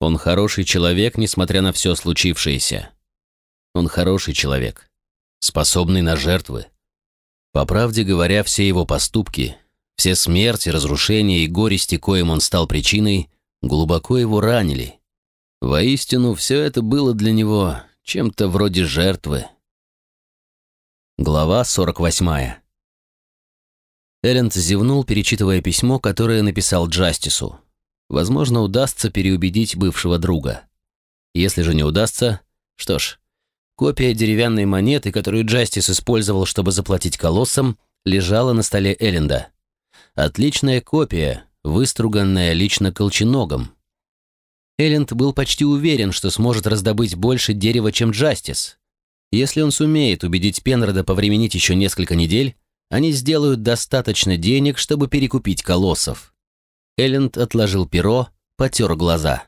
Он хороший человек, несмотря на все случившееся. Он хороший человек, способный на жертвы. По правде говоря, все его поступки, все смерти, разрушения и горести, коим он стал причиной, глубоко его ранили. Воистину, все это было для него чем-то вроде жертвы. Глава 48. Элленд зевнул, перечитывая письмо, которое написал Джастису. Возможно, удастся переубедить бывшего друга. Если же не удастся, что ж, копия деревянной монеты, которую Джастис использовал, чтобы заплатить колоссам, лежала на столе Элленда. Отличная копия, выструганная лично колченогом. Элленд был почти уверен, что сможет раздобыть больше дерева, чем Джастис. Если он сумеет убедить Пенрода повременить еще несколько недель, они сделают достаточно денег, чтобы перекупить колоссов. Элленд отложил перо, потер глаза.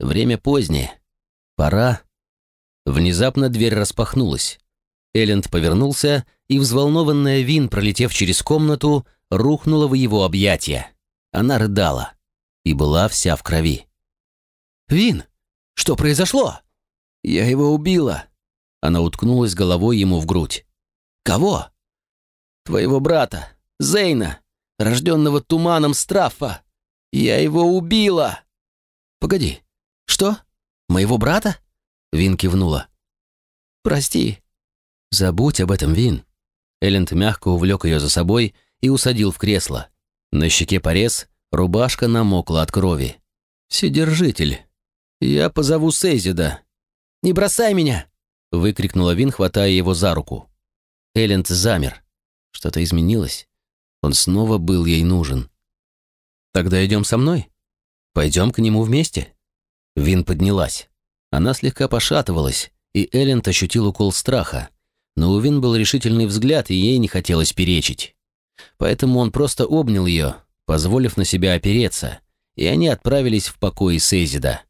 Время позднее. Пора. Внезапно дверь распахнулась. Элленд повернулся, и взволнованная Вин, пролетев через комнату, рухнула в его объятия. Она рыдала и была вся в крови. «Вин, что произошло?» «Я его убила». Она уткнулась головой ему в грудь. «Кого?» «Твоего брата, Зейна, рожденного туманом Страфа. Я его убила!» «Погоди, что? Моего брата?» Вин кивнула. «Прости». «Забудь об этом, Вин». Элленд мягко увлек ее за собой и усадил в кресло. На щеке порез, рубашка намокла от крови. «Вседержитель, я позову Сейзида». «Не бросай меня!» — выкрикнула Вин, хватая его за руку. Элленд замер. Что-то изменилось. Он снова был ей нужен. «Тогда идем со мной? Пойдем к нему вместе?» Вин поднялась. Она слегка пошатывалась, и Элленд ощутил укол страха. Но у Вин был решительный взгляд, и ей не хотелось перечить. Поэтому он просто обнял ее, позволив на себя опереться, и они отправились в покой Сейзида.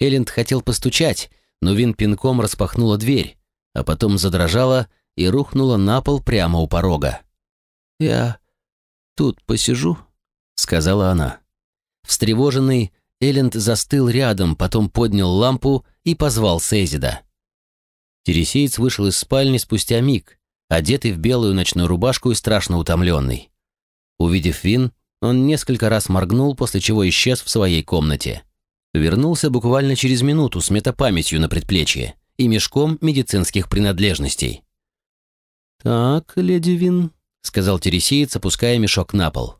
Элленд хотел постучать, но Вин пинком распахнула дверь, а потом задрожала и рухнула на пол прямо у порога. «Я тут посижу?» — сказала она. Встревоженный, Элленд застыл рядом, потом поднял лампу и позвал Сейзида. Тересеец вышел из спальни спустя миг, одетый в белую ночную рубашку и страшно утомленный. Увидев Вин, он несколько раз моргнул, после чего исчез в своей комнате. Вернулся буквально через минуту с метапамятью на предплечье и мешком медицинских принадлежностей. «Так, леди Вин», — сказал тересеец, опуская мешок на пол.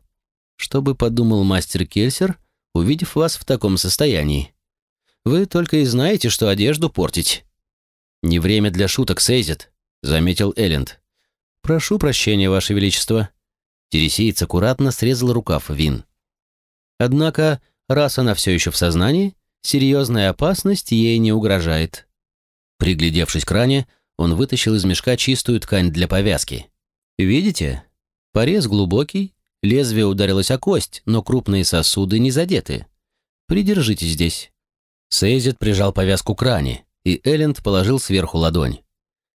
Что бы подумал мастер Кельсер, увидев вас в таком состоянии? Вы только и знаете, что одежду портить. Не время для шуток, Сейзит, заметил Элленд. Прошу прощения, ваше величество. Тересиец аккуратно срезал рукав Вин. Однако, раз она все еще в сознании, серьезная опасность ей не угрожает. Приглядевшись к ране, он вытащил из мешка чистую ткань для повязки. «Видите? Порез глубокий, Лезвие ударилось о кость, но крупные сосуды не задеты. Придержите здесь». Сейзит прижал повязку к ране, и Элленд положил сверху ладонь.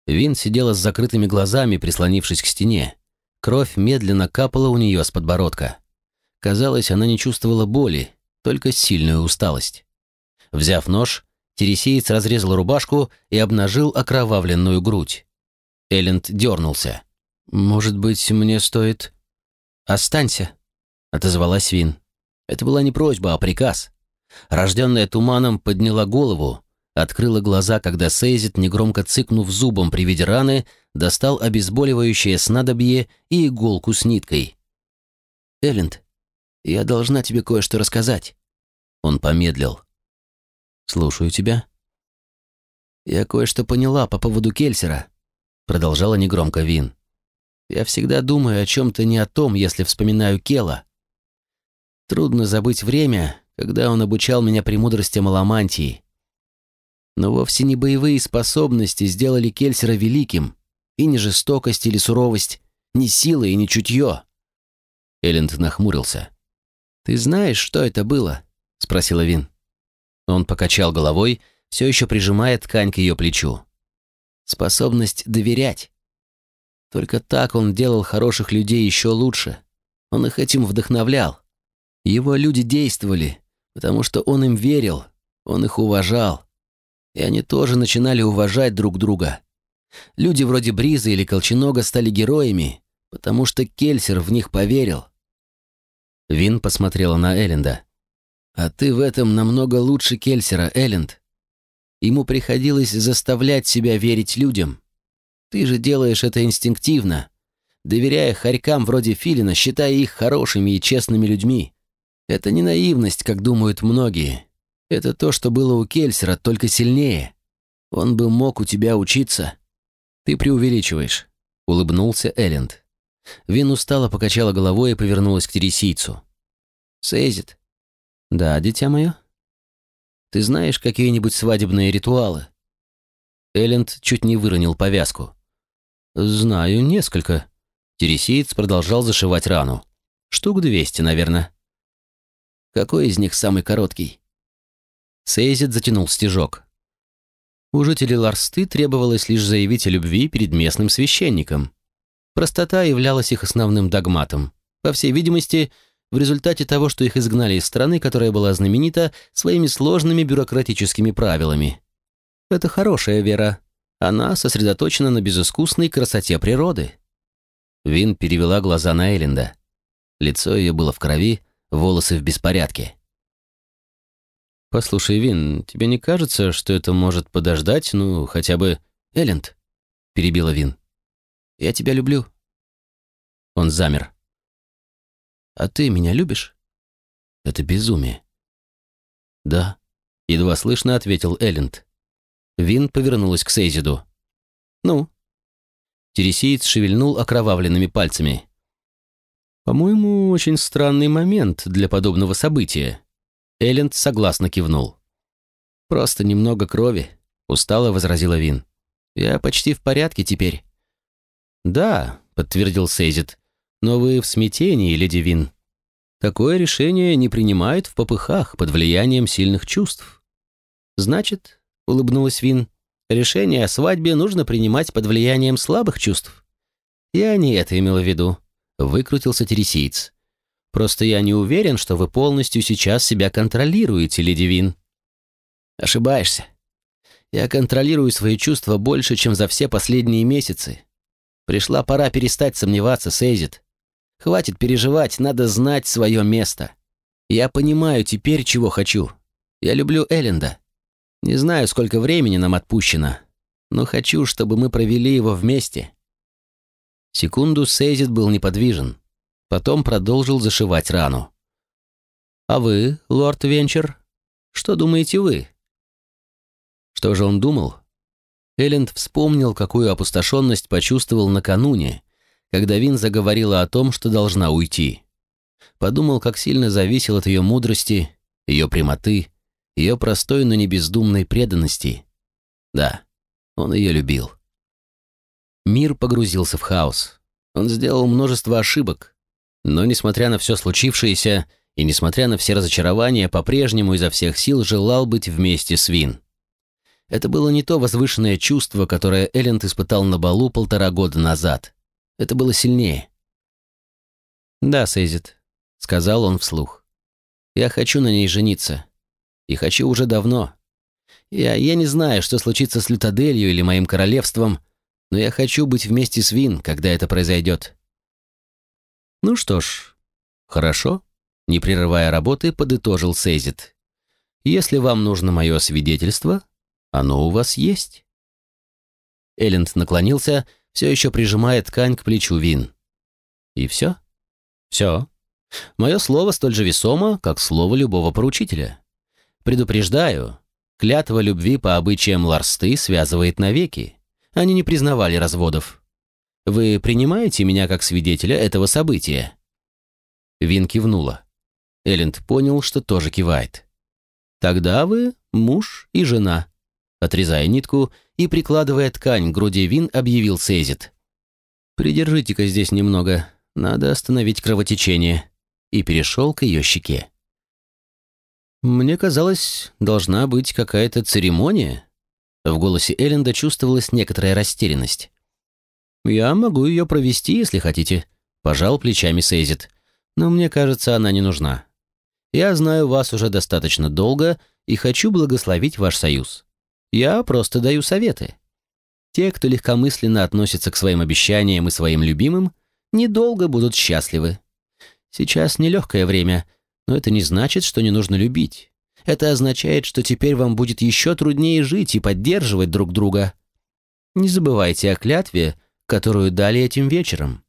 Вин сидела с закрытыми глазами, прислонившись к стене. Кровь медленно капала у нее с подбородка. Казалось, она не чувствовала боли, только сильную усталость. Взяв нож, Тересеец разрезал рубашку и обнажил окровавленную грудь. Элленд дернулся. «Может быть, мне стоит...» «Останься», — отозвалась Вин. Это была не просьба, а приказ. Рожденная туманом подняла голову, открыла глаза, когда Сейзит, негромко цыкнув зубом при виде раны, достал обезболивающее снадобье и иголку с ниткой. «Элленд, я должна тебе кое-что рассказать». Он помедлил. «Слушаю тебя». «Я кое-что поняла по поводу Кельсера», — продолжала негромко Вин. Я всегда думаю о чем-то не о том, если вспоминаю Кела. Трудно забыть время, когда он обучал меня премудростям аламантии. Но вовсе не боевые способности сделали Кельсера великим, и не жестокость или суровость, не сила и не чутье. Элленд нахмурился. «Ты знаешь, что это было?» — спросила Вин. Он покачал головой, все еще прижимая ткань к ее плечу. «Способность доверять. Только так он делал хороших людей еще лучше. Он их этим вдохновлял. Его люди действовали, потому что он им верил, Он их уважал. И они тоже начинали уважать друг друга. Люди вроде Бриза или Колченога стали героями, потому что Кельсер в них поверил. Вин посмотрела на Элленда. «А ты в этом намного лучше Кельсера, Элленд. Ему приходилось заставлять себя верить людям. Ты же делаешь это инстинктивно, доверяя хорькам вроде Филина, считая их хорошими и честными людьми. Это не наивность, как думают многие. Это то, что было у Кельсера, только сильнее. Он бы мог у тебя учиться. Ты преувеличиваешь», — улыбнулся Элленд. Вин устало покачала головой и повернулась к тересийцу. «Сейзит». «Да, дитя мое?» «Ты знаешь какие-нибудь свадебные ритуалы?» Элленд чуть не выронил повязку. «Знаю несколько». Тересиец продолжал зашивать рану. «Штук двести, наверное». «Какой из них самый короткий?» Сейзит затянул стежок. У жителей Ларсты требовалось лишь заявить о любви перед местным священником. Простота являлась их основным догматом. По всей видимости, в результате того, что их изгнали из страны, которая была знаменита своими сложными бюрократическими правилами. Это хорошая вера. Она сосредоточена на безыскусной красоте природы. Вин перевела глаза на Элленда. Лицо ее было в крови, волосы в беспорядке. «Послушай, Вин, тебе не кажется, что это может подождать, ну, хотя бы...» «Элленд», — перебила Вин. Я тебя люблю». Он замер. «А ты меня любишь?» «Это безумие». «Да», — едва слышно ответил Элленд. Вин повернулась к Сейзиду. «Ну?» Тересиец шевельнул окровавленными пальцами. «По-моему, очень странный момент для подобного события». Элленд согласно кивнул. «Просто немного крови», — устало возразила Вин. «Я почти в порядке теперь. «Да», — подтвердил Сейзит, — «но вы в смятении, леди Вин. Такое решение не принимают в попыхах под влиянием сильных чувств». «Значит», — улыбнулась Вин, — «решение о свадьбе нужно принимать под влиянием слабых чувств». «Я не это имела в виду», — выкрутился тересиец. «Просто я не уверен, что вы полностью сейчас себя контролируете, леди Вин». «Ошибаешься. Я контролирую свои чувства больше, чем за все последние месяцы. Пришла пора перестать сомневаться, Сейзит. Хватит переживать, надо знать свое место. Я понимаю теперь, чего хочу. Я люблю Элленда. Не знаю, сколько времени нам отпущено, но хочу, чтобы мы провели его вместе». Секунду Сейзит был неподвижен. Потом продолжил зашивать рану. «А вы, лорд Венчер, что думаете вы?» Что же он думал? Элленд вспомнил, какую опустошенность почувствовал накануне, когда Вин заговорила о том, что должна уйти. Подумал, как сильно зависел от ее мудрости, ее прямоты, ее простой, но не бездумной преданности. Да, он ее любил. Мир погрузился в хаос. Он сделал множество ошибок. Но, несмотря на все случившееся, и несмотря на все разочарования, по-прежнему изо всех сил желал быть вместе с Вин. Это было не то возвышенное чувство, которое Элленд испытал на балу полтора года назад. Это было сильнее. «Да, Сейзит», — сказал он вслух. «Я хочу на ней жениться. И хочу уже давно. Я, я не знаю, что случится с Лютаделью или моим королевством, но я хочу быть вместе с Вин, когда это произойдет». «Ну что ж, хорошо», — не прерывая работы, подытожил Сейзит. «Если вам нужно мое свидетельство, оно у вас есть?» Элленд наклонился, все еще прижимая ткань к плечу Вин. «И все?» «Все. Мое слово столь же весомо, как слово любого поручителя. Предупреждаю, клятва любви по обычаям Ларсты связывает навеки. Они не признавали разводов. Вы принимаете меня как свидетеля этого события?» Вин кивнула. Элленд понял, что тоже кивает. «Тогда вы муж и жена», Отрезая нитку и прикладывая ткань к груди Вин, объявил Сейзит. «Придержите-ка здесь немного, надо остановить кровотечение», и перешел к ее щеке. «Мне казалось, должна быть какая-то церемония». В голосе Элленда чувствовалась некоторая растерянность. «Я могу ее провести, если хотите», — пожал плечами Сейзит. «Но мне кажется, она не нужна. Я знаю вас уже достаточно долго и хочу благословить ваш союз. Я просто даю советы. Те, кто легкомысленно относится к своим обещаниям и своим любимым, недолго будут счастливы. Сейчас нелегкое время, но это не значит, что не нужно любить. Это означает, что теперь вам будет еще труднее жить и поддерживать друг друга. Не забывайте о клятве, которую дали этим вечером.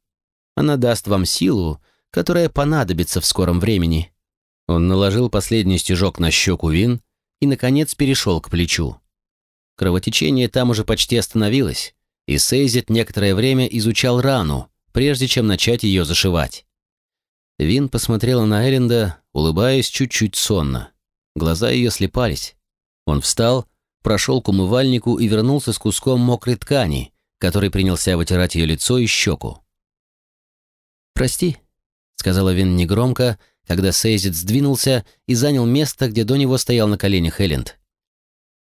Она даст вам силу, которая понадобится в скором времени». Он наложил последний стежок на щеку Вин и, наконец, перешел к плечу. Кровотечение там уже почти остановилось, и Сейзит некоторое время изучал рану, прежде чем начать ее зашивать. Вин посмотрела на Эренда, улыбаясь чуть-чуть сонно. Глаза ее слепались. Он встал, прошел к умывальнику и вернулся с куском мокрой ткани, который принялся вытирать ее лицо и щеку. «Прости», — сказала Вин негромко, когда Сейзит сдвинулся и занял место, где до него стоял на коленях Элленд.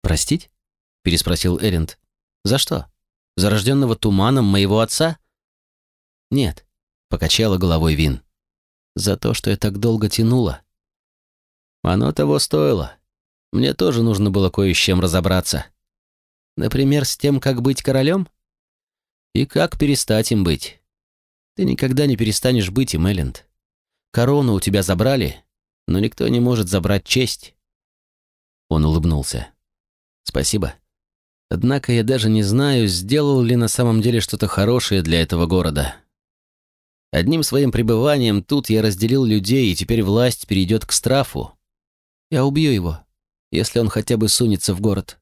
«Простить?» — переспросил Элленд. «За что? За рожденного туманом моего отца?» «Нет», — покачала головой Вин. «За то, что я так долго тянула». «Оно того стоило. Мне тоже нужно было кое с чем разобраться. Например, с тем, как быть королем? И как перестать им быть. Ты никогда не перестанешь быть им, Элленд. Корону у тебя забрали, но никто не может забрать честь». Он улыбнулся. «Спасибо. Однако я даже не знаю, сделал ли на самом деле что-то хорошее для этого города. Одним своим пребыванием тут я разделил людей, и теперь власть перейдет к страфу. Я убью его, если он хотя бы сунется в город».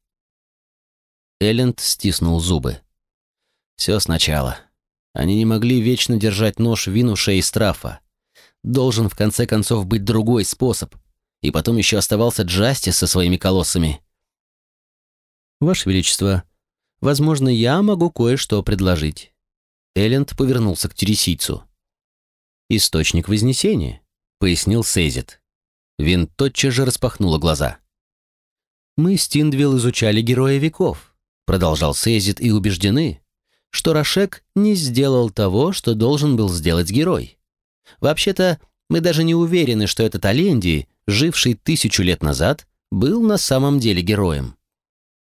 Элленд стиснул зубы. «Все сначала. Они не могли вечно держать нож в винуше и страфа. Должен в конце концов быть другой способ. И потом еще оставался Джастис со своими колоссами. «Ваше Величество, возможно, я могу кое-что предложить». Элленд повернулся к тересийцу. «Источник Вознесения», — пояснил Сейзит. Вин тотчас же распахнула глаза. «Мы с изучали героя веков», — продолжал Сейзит, и убеждены, что Рашек не сделал того, что должен был сделать герой. Вообще-то, мы даже не уверены, что этот Аленди, живший тысячу лет назад, был на самом деле героем.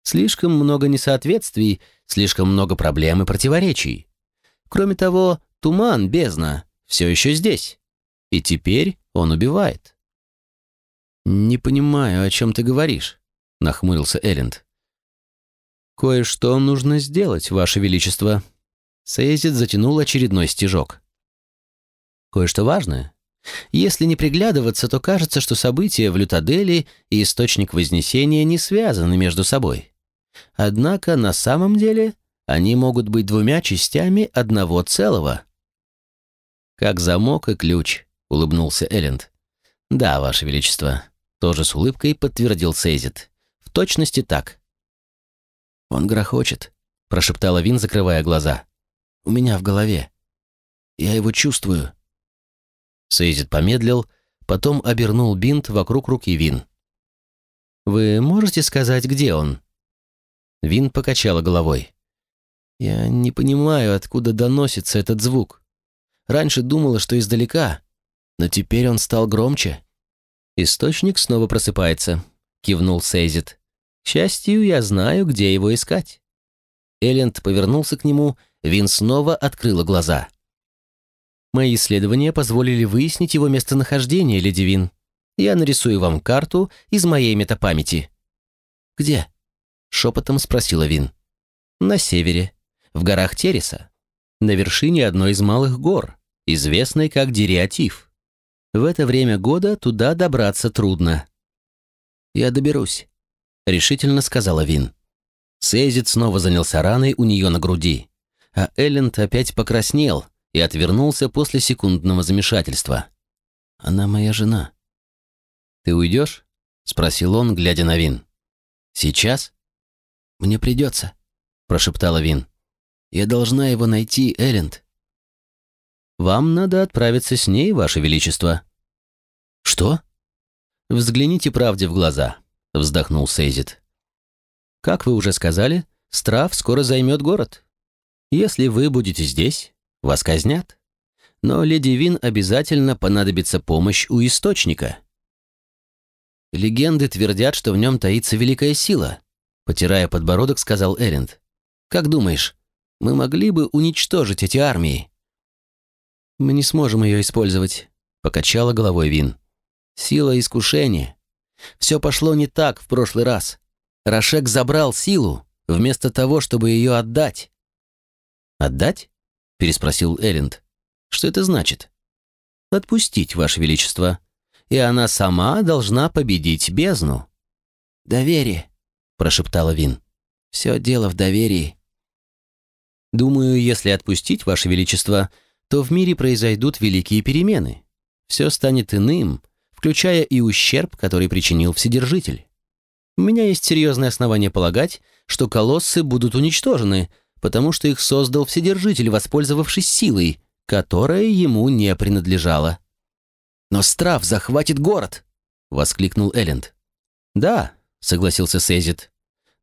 Слишком много несоответствий, слишком много проблем и противоречий. Кроме того, туман, бездна, все еще здесь. И теперь он убивает. «Не понимаю, о чем ты говоришь», — нахмурился Элленд. «Кое-что нужно сделать, Ваше Величество». Сейзит затянул очередной стежок. Кое-что важное. Если не приглядываться, то кажется, что события в Лютадели и источник Вознесения не связаны между собой. Однако на самом деле они могут быть двумя частями одного целого. «Как замок и ключ», — улыбнулся Элленд. «Да, Ваше Величество», — тоже с улыбкой подтвердил Сейзит. «В точности так». «Он грохочет», — прошептала Вин, закрывая глаза. «У меня в голове. Я его чувствую». Сейзит помедлил, потом обернул бинт вокруг руки Вин. «Вы можете сказать, где он?» Вин покачала головой. «Я не понимаю, откуда доносится этот звук. Раньше думала, что издалека, но теперь он стал громче». «Источник снова просыпается», — кивнул Сейзит. «К счастью, я знаю, где его искать». Элленд повернулся к нему, Вин снова открыла глаза. Мои исследования позволили выяснить его местонахождение, леди Вин. Я нарисую вам карту из моей метапамяти». «Где?» — шепотом спросила Вин. «На севере, в горах Тереса, на вершине одной из малых гор, известной как Дериатив. В это время года туда добраться трудно». «Я доберусь», — решительно сказала Вин. Сейзит снова занялся раной у нее на груди, а Элленд опять покраснел — и отвернулся после секундного замешательства. «Она моя жена». «Ты уйдешь?» — спросил он, глядя на Вин. «Сейчас?» «Мне придется», — прошептала Вин. «Я должна его найти, Эренд». «Вам надо отправиться с ней, Ваше Величество». «Что?» «Взгляните правде в глаза», — вздохнул Сейзит. «Как вы уже сказали, Страф скоро займет город. Если вы будете здесь, вас казнят. Но леди Вин обязательно понадобится помощь у источника. Легенды твердят, что в нем таится великая сила, потирая подбородок, сказал Эринд. Как думаешь, мы могли бы уничтожить эти армии? Мы не сможем ее использовать, покачала головой Вин. Сила искушения. Все пошло не так в прошлый раз. Рашек забрал силу, вместо того, чтобы ее отдать. «Отдать?» — переспросил Эринд. «Что это значит?» «Отпустить, Ваше Величество. И она сама должна победить бездну». «Доверие», — прошептала Вин. «Все дело в доверии». «Думаю, если отпустить, Ваше Величество, то в мире произойдут великие перемены. Все станет иным, включая и ущерб, который причинил Вседержитель. У меня есть серьезное основание полагать, что колоссы будут уничтожены, потому что их создал Вседержитель, воспользовавшись силой, которая ему не принадлежала. «Но Страф захватит город!» — воскликнул Элленд. «Да», — согласился Сейзит.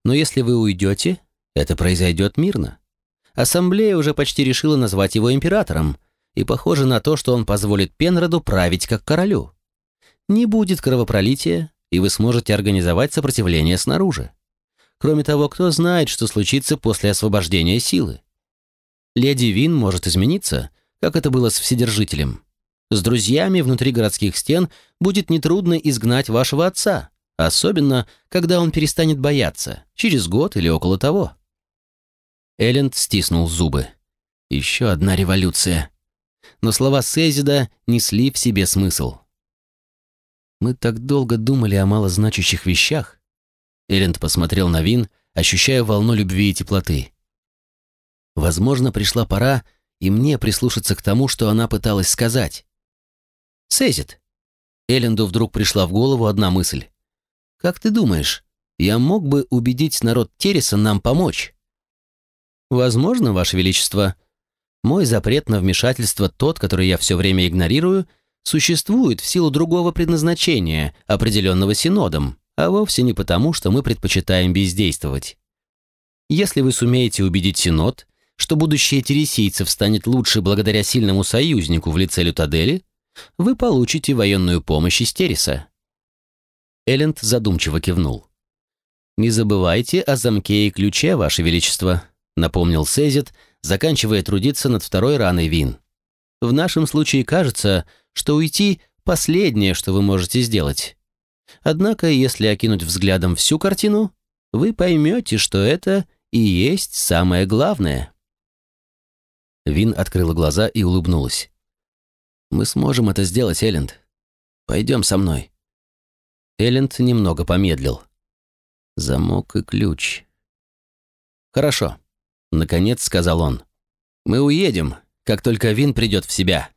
«Но если вы уйдете, это произойдет мирно. Ассамблея уже почти решила назвать его императором, и похоже на то, что он позволит Пенроду править как королю не будет кровопролития, и вы сможете организовать сопротивление снаружи. Кроме того, кто знает, что случится после освобождения силы. Леди Вин может измениться, как это было с Вседержителем. С друзьями внутри городских стен будет нетрудно изгнать вашего отца, особенно, когда он перестанет бояться, через год или около того. Элленд стиснул зубы. Еще одна революция. Но слова Сезида несли в себе смысл. Мы так долго думали о малозначащих вещах. Эринд посмотрел на Вин, ощущая волну любви и теплоты. Возможно, пришла пора и мне прислушаться к тому, что она пыталась сказать. «Сезит!» Эленду вдруг пришла в голову одна мысль. «Как ты думаешь, я мог бы убедить народ Тереса нам помочь?» «Возможно, Ваше Величество. Мой запрет на вмешательство, тот, который я все время игнорирую, существует в силу другого предназначения, определенного Синодом, а вовсе не потому, что мы предпочитаем бездействовать. Если вы сумеете убедить Синод, что будущее тересийцев станет лучше благодаря сильному союзнику в лице Лютадели, вы получите военную помощь из Тереса. Элленд задумчиво кивнул. «Не забывайте о замке и ключе, Ваше Величество», напомнил Сезет, заканчивая трудиться над второй раной вин. «В нашем случае кажется, что уйти – последнее, что вы можете сделать. Однако, если окинуть взглядом всю картину, вы поймете, что это и есть самое главное. Вин открыла глаза и улыбнулась. «Мы сможем это сделать, Элленд. Пойдем со мной». Элленд немного помедлил. Замок и ключ. «Хорошо», — наконец сказал он. «Мы уедем, как только Вин придет в себя».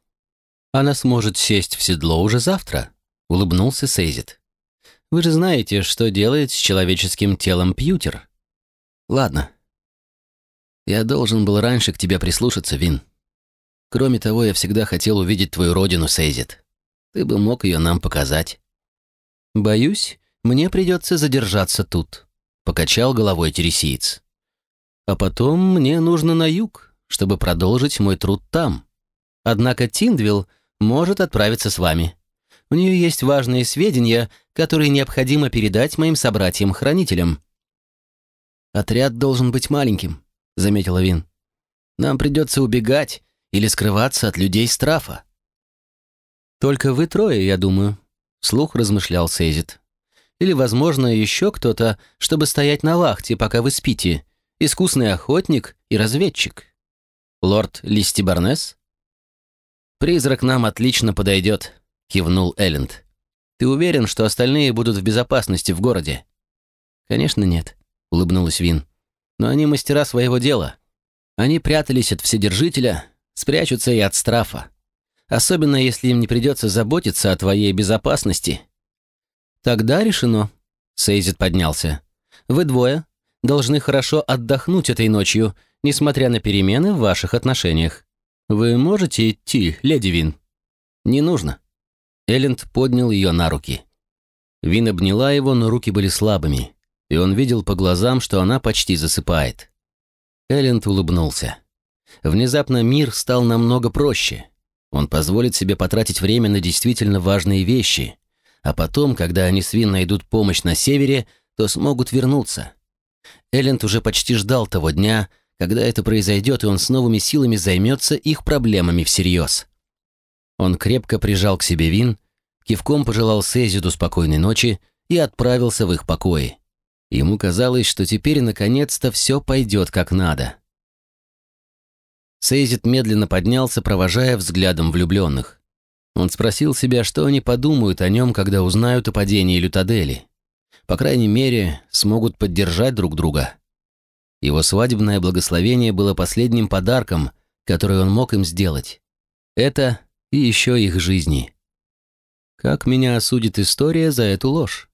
Она сможет сесть в седло уже завтра», — улыбнулся Сейзит. «Вы же знаете, что делает с человеческим телом Пьютер». «Ладно. Я должен был раньше к тебе прислушаться, Вин. Кроме того, я всегда хотел увидеть твою родину, Сейзит. Ты бы мог ее нам показать». «Боюсь, мне придется задержаться тут», — покачал головой тересиец. «А потом мне нужно на юг, чтобы продолжить мой труд там. Однако Тиндвилл может отправиться с вами. У нее есть важные сведения, которые необходимо передать моим собратьям-хранителям». «Отряд должен быть маленьким», — заметила Вин. «Нам придется убегать или скрываться от людей Страфа». «Только вы трое, я думаю», — слух размышлял Сейзит. «Или, возможно, еще кто-то, чтобы стоять на вахте, пока вы спите. Искусный охотник и разведчик. Лорд Листибарнес?» «Призрак нам отлично подойдет», — кивнул Элленд. «Ты уверен, что остальные будут в безопасности в городе?» «Конечно нет», — улыбнулась Вин. «Но они мастера своего дела. Они прятались от Вседержителя, спрячутся и от Страфа. Особенно, если им не придется заботиться о твоей безопасности». «Тогда решено», — Сейзит поднялся. «Вы двое должны хорошо отдохнуть этой ночью, несмотря на перемены в ваших отношениях. «Вы можете идти, леди Вин?» «Не нужно». Элленд поднял ее на руки. Вин обняла его, но руки были слабыми, и он видел по глазам, что она почти засыпает. Элленд улыбнулся. Внезапно мир стал намного проще. Он позволит себе потратить время на действительно важные вещи, а потом, когда они с Вин найдут помощь на севере, то смогут вернуться. Элленд уже почти ждал того дня, когда это произойдет, и он с новыми силами займется их проблемами всерьез. Он крепко прижал к себе Вин, кивком пожелал Сезиду спокойной ночи и отправился в их покои. Ему казалось, что теперь наконец-то все пойдет как надо. Сейзит медленно поднялся, провожая взглядом влюбленных. Он спросил себя, что они подумают о нем, когда узнают о падении Лютадели. По крайней мере, смогут поддержать друг друга. Его свадебное благословение было последним подарком, который он мог им сделать. Это и еще их жизни. Как меня осудит история за эту ложь?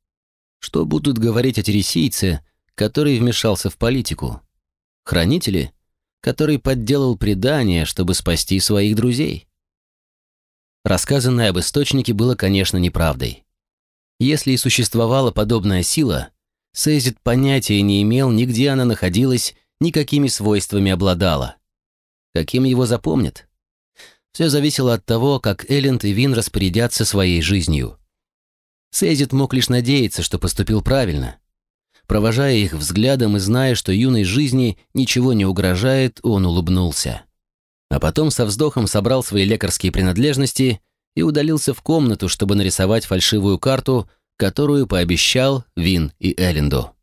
Что будут говорить о тересийце, который вмешался в политику? Хранители, который подделал предание, чтобы спасти своих друзей? Рассказанное об источнике было, конечно, неправдой. Если и существовала подобная сила, Сейзит понятия не имел, ни где она находилась, ни какими свойствами обладала. Каким его запомнят? Все зависело от того, как Элленд и Вин распорядятся своей жизнью. Сейзит мог лишь надеяться, что поступил правильно. Провожая их взглядом и зная, что юной жизни ничего не угрожает, он улыбнулся а потом со вздохом собрал свои лекарские принадлежности и удалился в комнату, чтобы нарисовать фальшивую карту, которую пообещал Вин и Элленду.